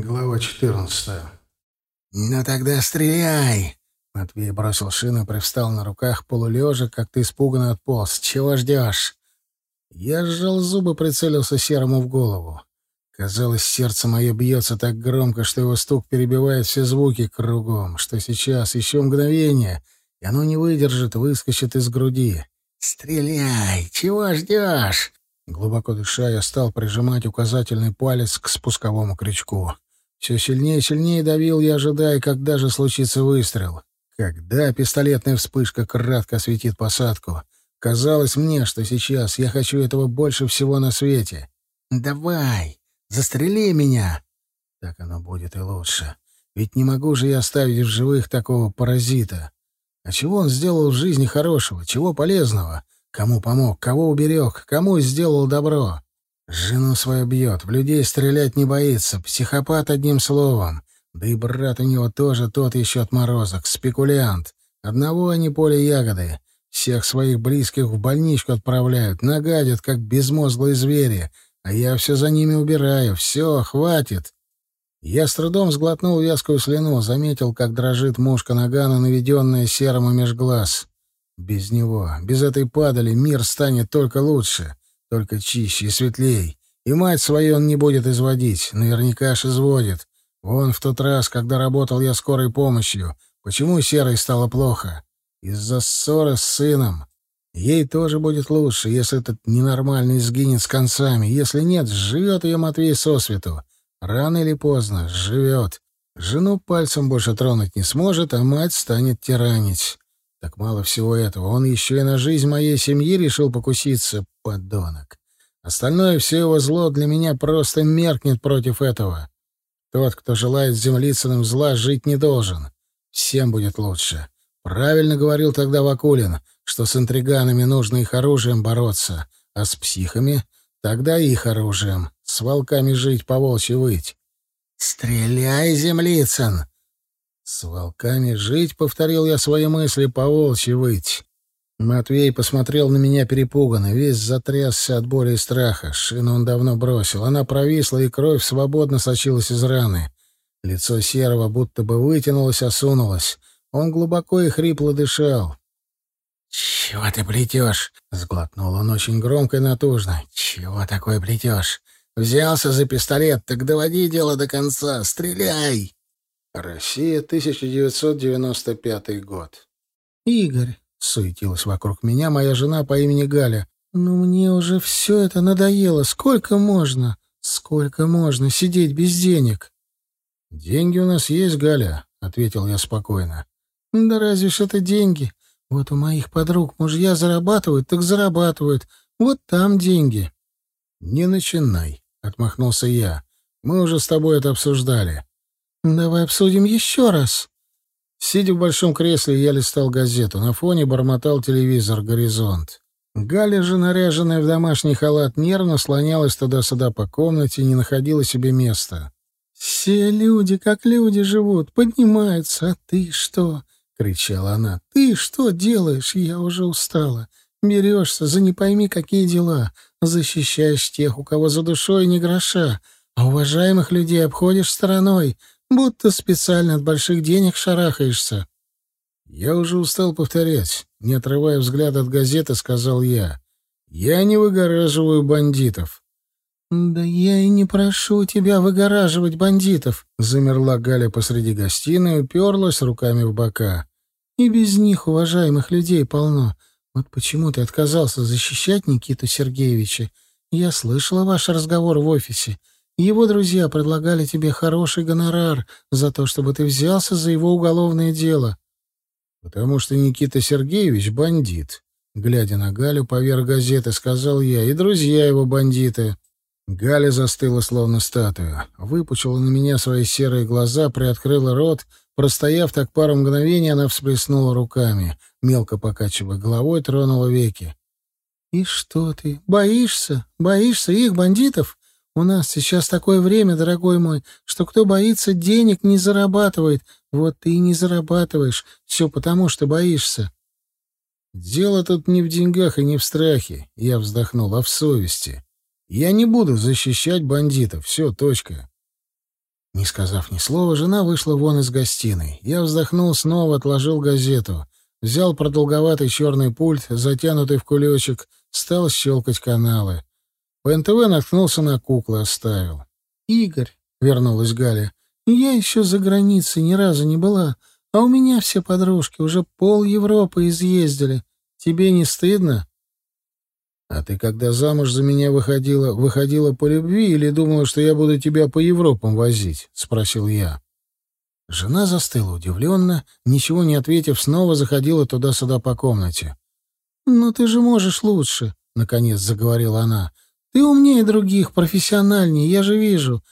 Глава 14. «Ну тогда стреляй!» Матвей бросил шину привстал на руках полулежа, как ты испуганно отполз. «Чего ждешь?» Я сжал зубы, прицелился Серому в голову. Казалось, сердце мое бьется так громко, что его стук перебивает все звуки кругом, что сейчас, еще мгновение, и оно не выдержит, выскочит из груди. «Стреляй! Чего ждешь?» Глубоко дыша, я стал прижимать указательный палец к спусковому крючку. Все сильнее и сильнее давил я, ожидая, когда же случится выстрел. Когда пистолетная вспышка кратко осветит посадку. Казалось мне, что сейчас я хочу этого больше всего на свете. «Давай, застрели меня!» Так оно будет и лучше. Ведь не могу же я оставить в живых такого паразита. А чего он сделал в жизни хорошего? Чего полезного? Кому помог? Кого уберег? Кому сделал добро? Жену свою бьет, в людей стрелять не боится, психопат одним словом. Да и брат у него тоже тот еще отморозок, спекулянт. Одного они поле ягоды. Всех своих близких в больничку отправляют, нагадят, как безмозглые звери. А я все за ними убираю. Все, хватит. Я с трудом сглотнул вязкую слюну, заметил, как дрожит мушка нагана, наведенная серому меж глаз. Без него, без этой падали, мир станет только лучше. Только чище и светлей. И мать свою он не будет изводить. Наверняка аж изводит. Вон в тот раз, когда работал я скорой помощью. Почему Серой стало плохо? Из-за ссоры с сыном. Ей тоже будет лучше, если этот ненормальный сгинет с концами. Если нет, живет ее Матвей сосвету. Рано или поздно живет. Жену пальцем больше тронуть не сможет, а мать станет тиранить. Так мало всего этого. Он еще и на жизнь моей семьи решил покуситься, подонок. Остальное все его зло для меня просто меркнет против этого. Тот, кто желает землицыным зла, жить не должен. Всем будет лучше. Правильно говорил тогда Вакулин, что с интриганами нужно их оружием бороться, а с психами — тогда их оружием. С волками жить, по волчьи выть. «Стреляй, землицын!» «С волками жить», — повторил я свои мысли, по волчьи выть. Матвей посмотрел на меня перепуганно, весь затрясся от боли и страха. Шину он давно бросил. Она провисла, и кровь свободно сочилась из раны. Лицо серого будто бы вытянулось, осунулось. Он глубоко и хрипло дышал. «Чего ты плетешь?» — сглотнул он очень громко и натужно. «Чего такое плетешь? Взялся за пистолет, так доводи дело до конца. Стреляй!» Россия, 1995 год. «Игорь, — суетилась вокруг меня моя жена по имени Галя. «Ну мне уже все это надоело. Сколько можно? Сколько можно сидеть без денег?» «Деньги у нас есть, Галя», — ответил я спокойно. «Да разве ж это деньги? Вот у моих подруг мужья зарабатывают, так зарабатывают. Вот там деньги». «Не начинай», — отмахнулся я. «Мы уже с тобой это обсуждали». «Давай обсудим еще раз». Сидя в большом кресле, я листал газету. На фоне бормотал телевизор «Горизонт». Галя же, наряженная в домашний халат, нервно слонялась туда-сюда по комнате и не находила себе места. «Все люди, как люди, живут, поднимаются, а ты что?» — кричала она. «Ты что делаешь? Я уже устала. Берешься за не пойми какие дела, защищаешь тех, у кого за душой ни гроша, а уважаемых людей обходишь стороной, Будто специально от больших денег шарахаешься. Я уже устал повторять. Не отрывая взгляд от газеты, сказал я. Я не выгораживаю бандитов. «Да я и не прошу тебя выгораживать бандитов», — замерла Галя посреди гостиной уперлась руками в бока. «И без них уважаемых людей полно. Вот почему ты отказался защищать Никиту Сергеевича? Я слышала ваш разговор в офисе. Его друзья предлагали тебе хороший гонорар за то, чтобы ты взялся за его уголовное дело. Потому что Никита Сергеевич бандит. Глядя на Галю поверх газеты, сказал я, и друзья его бандиты. Галя застыла, словно статуя. Выпучила на меня свои серые глаза, приоткрыла рот. Простояв так пару мгновений, она всплеснула руками. Мелко покачивая головой, тронула веки. «И что ты, боишься? Боишься их, бандитов? У нас сейчас такое время, дорогой мой, что кто боится денег, не зарабатывает. Вот ты и не зарабатываешь. Все потому, что боишься. Дело тут не в деньгах и не в страхе, я вздохнул, а в совести. Я не буду защищать бандитов. Все, точка. Не сказав ни слова, жена вышла вон из гостиной. Я вздохнул снова, отложил газету. Взял продолговатый черный пульт, затянутый в кулечек, стал щелкать каналы. По НТВ наткнулся на куклы, оставил. «Игорь», — вернулась Галя, — «я еще за границей ни разу не была, а у меня все подружки уже пол Европы изъездили. Тебе не стыдно?» «А ты, когда замуж за меня выходила, выходила по любви или думала, что я буду тебя по Европам возить?» — спросил я. Жена застыла удивленно, ничего не ответив, снова заходила туда-сюда по комнате. «Ну ты же можешь лучше», — наконец заговорила она. «Ты умнее других, профессиональнее, я же вижу.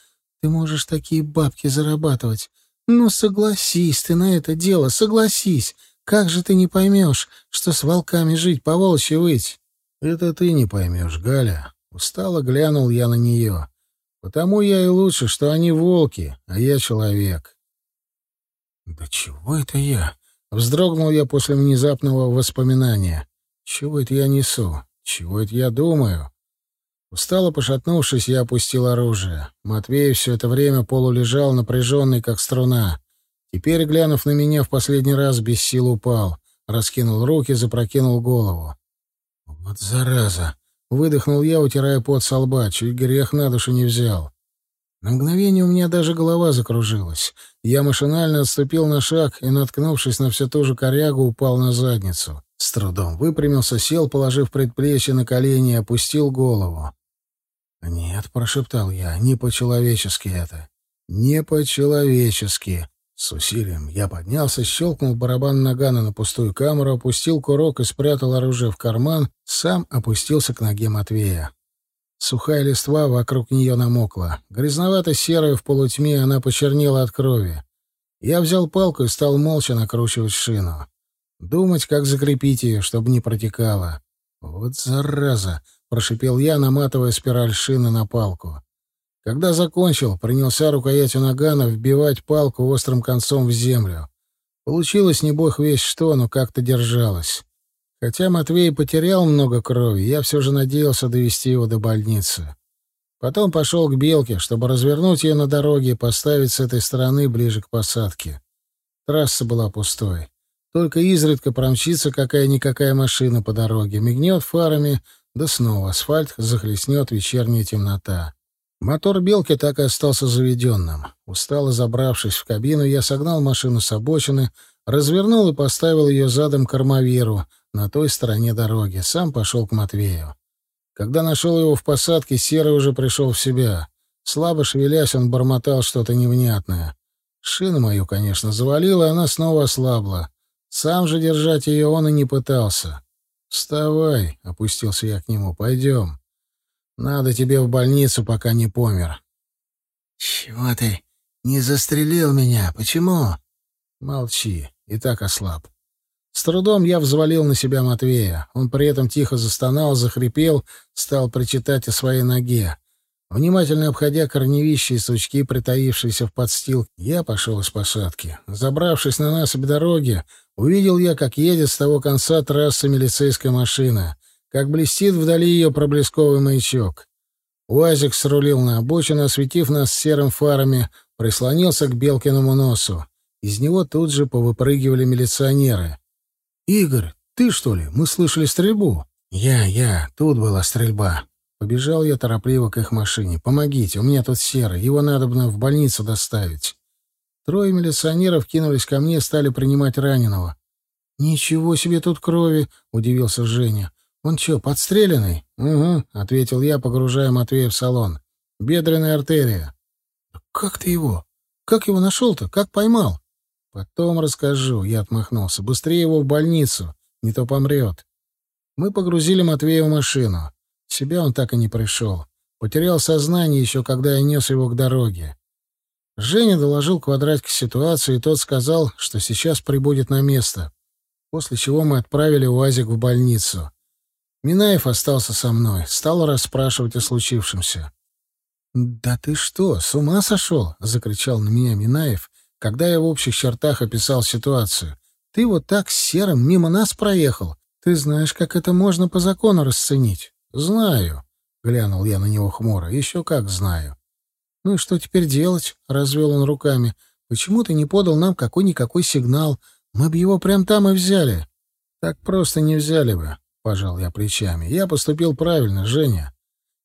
Ты можешь такие бабки зарабатывать. Ну согласись ты на это дело, согласись. Как же ты не поймешь, что с волками жить, по волчьи выть?» «Это ты не поймешь, Галя». Устало глянул я на нее. «Потому я и лучше, что они волки, а я человек». «Да чего это я?» — вздрогнул я после внезапного воспоминания. «Чего это я несу? Чего это я думаю?» Устало пошатнувшись, я опустил оружие. Матвей все это время полулежал, напряженный, как струна. Теперь, глянув на меня, в последний раз без сил упал. Раскинул руки, запрокинул голову. «Вот зараза!» — выдохнул я, утирая пот со лба. Чуть грех на душу не взял. На мгновение у меня даже голова закружилась. Я машинально отступил на шаг и, наткнувшись на все ту же корягу, упал на задницу. С трудом выпрямился, сел, положив предплечье на колени и опустил голову. «Нет», — прошептал я, — «не по-человечески это. Не по-человечески». С усилием я поднялся, щелкнул барабан нагана на пустую камеру, опустил курок и спрятал оружие в карман, сам опустился к ноге Матвея. Сухая листва вокруг нее намокла. Грязновато-серая в полутьме она почернела от крови. Я взял палку и стал молча накручивать шину. Думать, как закрепить ее, чтобы не протекала. «Вот зараза!» — прошипел я, наматывая спираль шины на палку. Когда закончил, принялся рукоятью нагана вбивать палку острым концом в землю. Получилось не бог весь что, но как-то держалось. Хотя Матвей потерял много крови, я все же надеялся довести его до больницы. Потом пошел к Белке, чтобы развернуть ее на дороге и поставить с этой стороны ближе к посадке. Трасса была пустой. Только изредка промчится какая-никакая машина по дороге, мигнет фарами, да снова асфальт захлестнет вечерняя темнота. Мотор «Белки» так и остался заведенным. Устало забравшись в кабину, я согнал машину с обочины, развернул и поставил ее задом к армавиру, на той стороне дороги. Сам пошел к Матвею. Когда нашел его в посадке, Серый уже пришел в себя. Слабо шевелясь, он бормотал что-то невнятное. Шину мою, конечно, завалила, и она снова ослабла. Сам же держать ее он и не пытался. «Вставай», — опустился я к нему, — «пойдем. Надо тебе в больницу, пока не помер». «Чего ты не застрелил меня? Почему?» «Молчи, и так ослаб. С трудом я взвалил на себя Матвея. Он при этом тихо застонал, захрипел, стал причитать о своей ноге. Внимательно обходя корневища и сучки, притаившиеся в подстилке, я пошел из посадки. Забравшись на насыпь дороги, увидел я, как едет с того конца трассы милицейская машина, как блестит вдали ее проблесковый маячок. УАЗик срулил на обочину, осветив нас серым фарами, прислонился к Белкиному носу. Из него тут же повыпрыгивали милиционеры. «Игорь, ты что ли? Мы слышали стрельбу». «Я, я. Тут была стрельба». Побежал я торопливо к их машине. «Помогите, у меня тут серый. Его надо бы в больницу доставить». Трое милиционеров кинулись ко мне, стали принимать раненого. «Ничего себе тут крови!» — удивился Женя. «Он что, подстреленный?» «Угу», — ответил я, погружая Матвея в салон. «Бедренная артерия». «Как ты его? Как его нашел-то? Как поймал?» «Потом расскажу», — я отмахнулся. «Быстрее его в больницу, не то помрет». Мы погрузили Матвея в машину. Себя он так и не пришел. Потерял сознание еще, когда я нес его к дороге. Женя доложил квадратике ситуацию, и тот сказал, что сейчас прибудет на место. После чего мы отправили УАЗик в больницу. Минаев остался со мной, стал расспрашивать о случившемся. «Да ты что, с ума сошел?» — закричал на меня Минаев, когда я в общих чертах описал ситуацию. Ты вот так серым мимо нас проехал. Ты знаешь, как это можно по закону расценить? Знаю, глянул я на него хмуро. Еще как знаю. «Ну и что теперь делать?» — развел он руками. «Почему ты не подал нам какой-никакой сигнал? Мы бы его прям там и взяли». «Так просто не взяли бы», — пожал я плечами. «Я поступил правильно, Женя.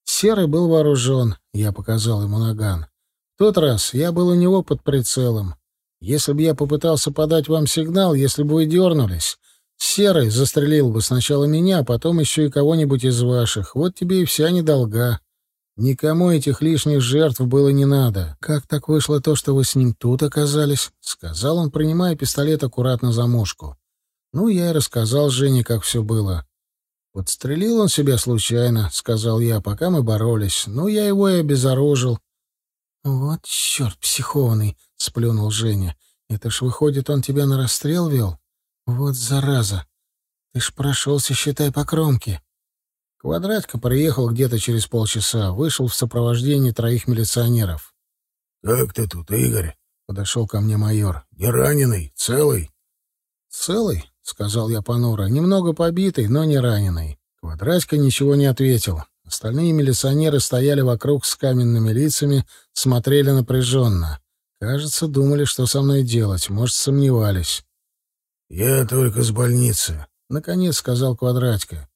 Серый был вооружен», — я показал ему наган. «В тот раз я был у него под прицелом. Если бы я попытался подать вам сигнал, если бы вы дернулись, Серый застрелил бы сначала меня, а потом еще и кого-нибудь из ваших. Вот тебе и вся недолга. Никому этих лишних жертв было не надо. Как так вышло то, что вы с ним тут оказались? Сказал он, принимая пистолет аккуратно за мушку. Ну, я и рассказал Жене, как все было. «Подстрелил он себя случайно», — сказал я, пока мы боролись. Ну, я его и обезоружил. «Вот черт психованный», — сплюнул Женя. «Это ж, выходит, он тебя на расстрел вел?» Вот зараза. Ты ж прошелся, считай, по кромке. Квадратка приехал где-то через полчаса, вышел в сопровождении троих милиционеров. — Как ты тут, Игорь? — подошел ко мне майор. — Не раненый, целый? — Целый, — сказал я понуро, — немного побитый, но не раненый. Квадратка ничего не ответил. Остальные милиционеры стояли вокруг с каменными лицами, смотрели напряженно. Кажется, думали, что со мной делать, может, сомневались. «Я только с больницы», — наконец сказал Квадратько.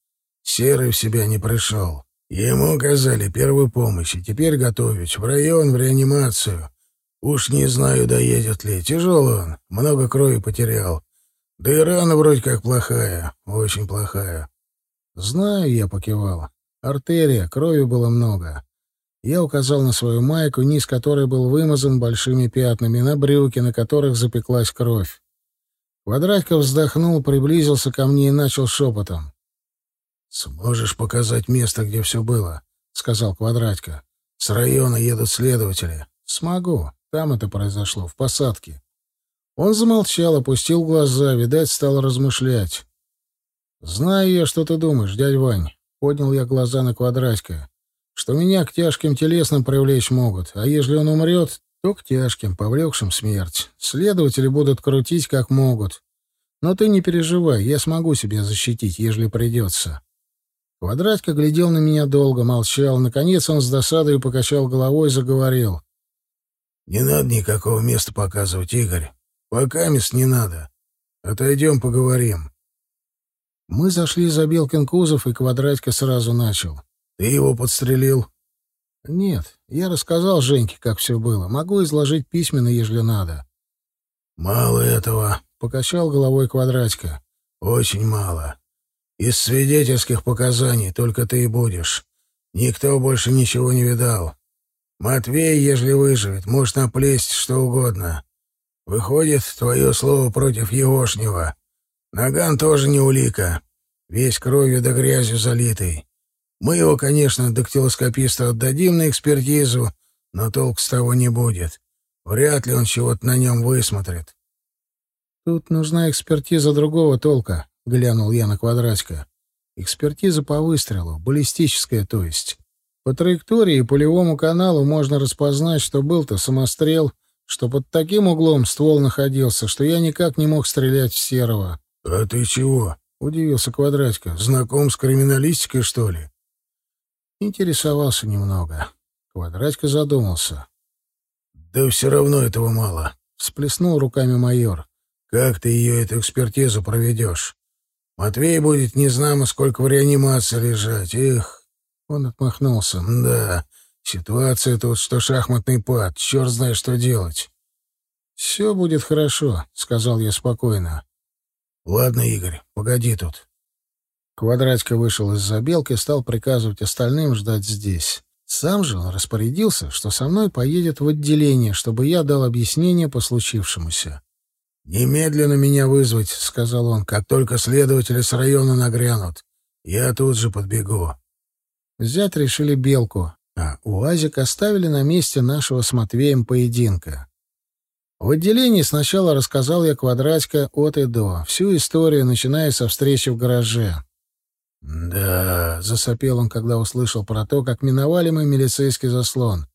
«Серый в себя не пришел. Ему оказали первую помощь, и теперь готовить в район, в реанимацию. Уж не знаю, доедет ли. Тяжелый он, много крови потерял. Да и рана вроде как плохая, очень плохая». «Знаю», — я покивал. «Артерия, крови было много». Я указал на свою майку, низ которой был вымазан большими пятнами, на брюки, на которых запеклась кровь. Квадратько вздохнул, приблизился ко мне и начал шепотом. «Сможешь показать место, где все было?» — сказал Квадратько. «С района едут следователи». «Смогу. Там это произошло, в посадке». Он замолчал, опустил глаза, видать, стал размышлять. «Знаю я, что ты думаешь, дядь Вань», — поднял я глаза на Квадратько, «что меня к тяжким телесным привлечь могут, а если он умрет, то к тяжким, повлекшим смерть. Следователи будут крутить как могут. Но ты не переживай, я смогу себя защитить, ежели придется. Квадратка глядел на меня долго, молчал. Наконец он с досадой покачал головой и заговорил. — Не надо никакого места показывать, Игорь. Пока мест не надо. Отойдем, поговорим. Мы зашли за Белкин кузов, и Квадратка сразу начал. — Ты его подстрелил? — Нет, я рассказал Женьке, как все было. Могу изложить письменно, ежели надо. — Мало этого, — покачал головой Квадратько. — Очень мало. Из свидетельских показаний только ты и будешь. Никто больше ничего не видал. Матвей, ежели выживет, может наплесть что угодно. Выходит, твое слово против Егошнего. Наган тоже не улика. Весь кровью да грязью залитый. Мы его, конечно, дактилоскописту отдадим на экспертизу, но толк с того не будет. Вряд ли он чего-то на нем высмотрит. «Тут нужна экспертиза другого толка», — глянул я на квадратика. «Экспертиза по выстрелу, баллистическая, то есть. По траектории и полевому каналу можно распознать, что был-то самострел, что под таким углом ствол находился, что я никак не мог стрелять в серого». «А ты чего?» — удивился Квадратика. «Знаком с криминалистикой, что ли?» Интересовался немного. Квадратько задумался. «Да все равно этого мало», — всплеснул руками майор. «Как ты ее, эту экспертизу, проведешь? Матвей будет не знамо сколько в реанимации лежать. Эх!» Он отмахнулся. «Да, ситуация тут, что шахматный пад. Черт знает, что делать». «Все будет хорошо», — сказал я спокойно. «Ладно, Игорь, погоди тут. Квадратько вышел из забелки и стал приказывать остальным ждать здесь. Сам же он распорядился, что со мной поедет в отделение, чтобы я дал объяснение по случившемуся. «Немедленно меня вызвать», — сказал он, — «как только следователи с района нагрянут. Я тут же подбегу». Взять решили Белку, а УАЗик оставили на месте нашего с Матвеем поединка. В отделении сначала рассказал я Квадратько от и до, всю историю, начиная со встречи в гараже. «Да», — засопел он, когда услышал про то, как миновали мы милицейский заслон.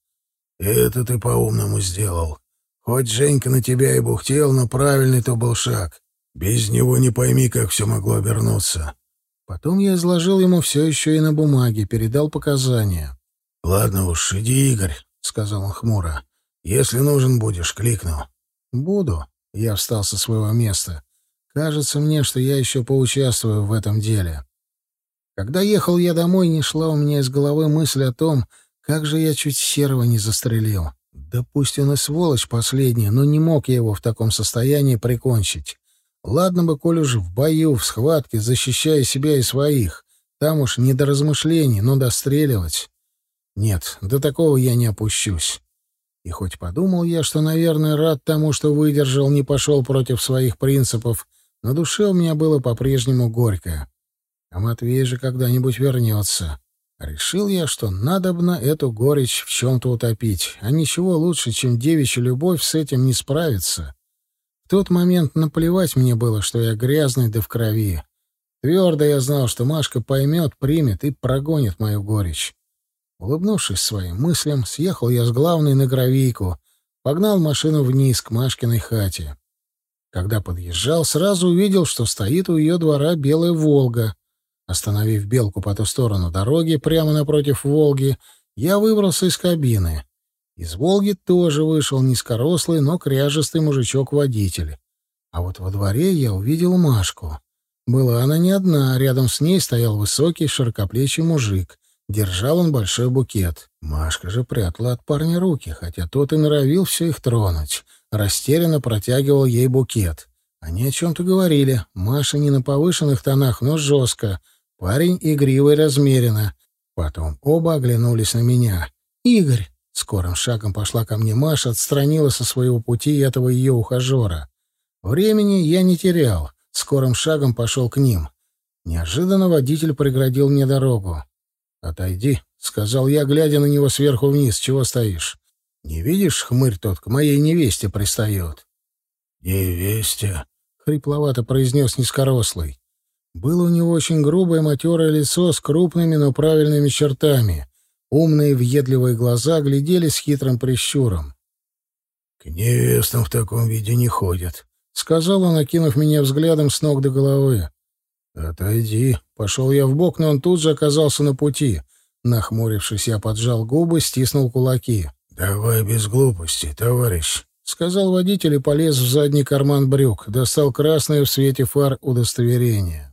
«Это ты по-умному сделал. Хоть Женька на тебя и бухтел, но правильный то был шаг. Без него не пойми, как все могло обернуться». Потом я изложил ему все еще и на бумаге, передал показания. «Ладно уж, иди, Игорь», — сказал он хмуро. «Если нужен будешь, кликну». «Буду». Я встал со своего места. «Кажется мне, что я еще поучаствую в этом деле». Когда ехал я домой, не шла у меня из головы мысль о том, как же я чуть серого не застрелил. Да пусть он и сволочь последний, но не мог я его в таком состоянии прикончить. Ладно бы, коль уж в бою, в схватке, защищая себя и своих. Там уж не до размышлений, но достреливать. Нет, до такого я не опущусь. И хоть подумал я, что, наверное, рад тому, что выдержал, не пошел против своих принципов, на душе у меня было по-прежнему горько. А Матвей же когда-нибудь вернется. Решил я, что надобно эту горечь в чем-то утопить, а ничего лучше, чем девичья любовь, с этим не справиться. В тот момент наплевать мне было, что я грязный да в крови. Твердо я знал, что Машка поймет, примет и прогонит мою горечь. Улыбнувшись своим мыслям, съехал я с главной на гравийку, погнал машину вниз к Машкиной хате. Когда подъезжал, сразу увидел, что стоит у ее двора белая «Волга», Остановив белку по ту сторону дороги, прямо напротив «Волги», я выбрался из кабины. Из «Волги» тоже вышел низкорослый, но кряжестый мужичок-водитель. А вот во дворе я увидел Машку. Была она не одна, рядом с ней стоял высокий, широкоплечий мужик. Держал он большой букет. Машка же прятала от парня руки, хотя тот и норовил все их тронуть. Растерянно протягивал ей букет. Они о чем-то говорили. Маша не на повышенных тонах, но жестко. Парень игриво и размеренно. Потом оба оглянулись на меня. «Игорь!» Скорым шагом пошла ко мне Маша, отстранила со своего пути этого ее ухажера. Времени я не терял. Скорым шагом пошел к ним. Неожиданно водитель преградил мне дорогу. «Отойди», — сказал я, глядя на него сверху вниз. «Чего стоишь? Не видишь, хмырь тот к моей невесте пристает?» «Невесте?» — хрипловато произнес низкорослый. Было у него очень грубое матерое лицо с крупными, но правильными чертами. Умные, въедливые глаза глядели с хитрым прищуром. — К невестам в таком виде не ходят, — сказал он, окинув меня взглядом с ног до головы. — Отойди. Пошел я в бок, но он тут же оказался на пути. Нахмурившись, я поджал губы, стиснул кулаки. — Давай без глупостей, товарищ, — сказал водитель и полез в задний карман брюк, достал красное в свете фар удостоверение.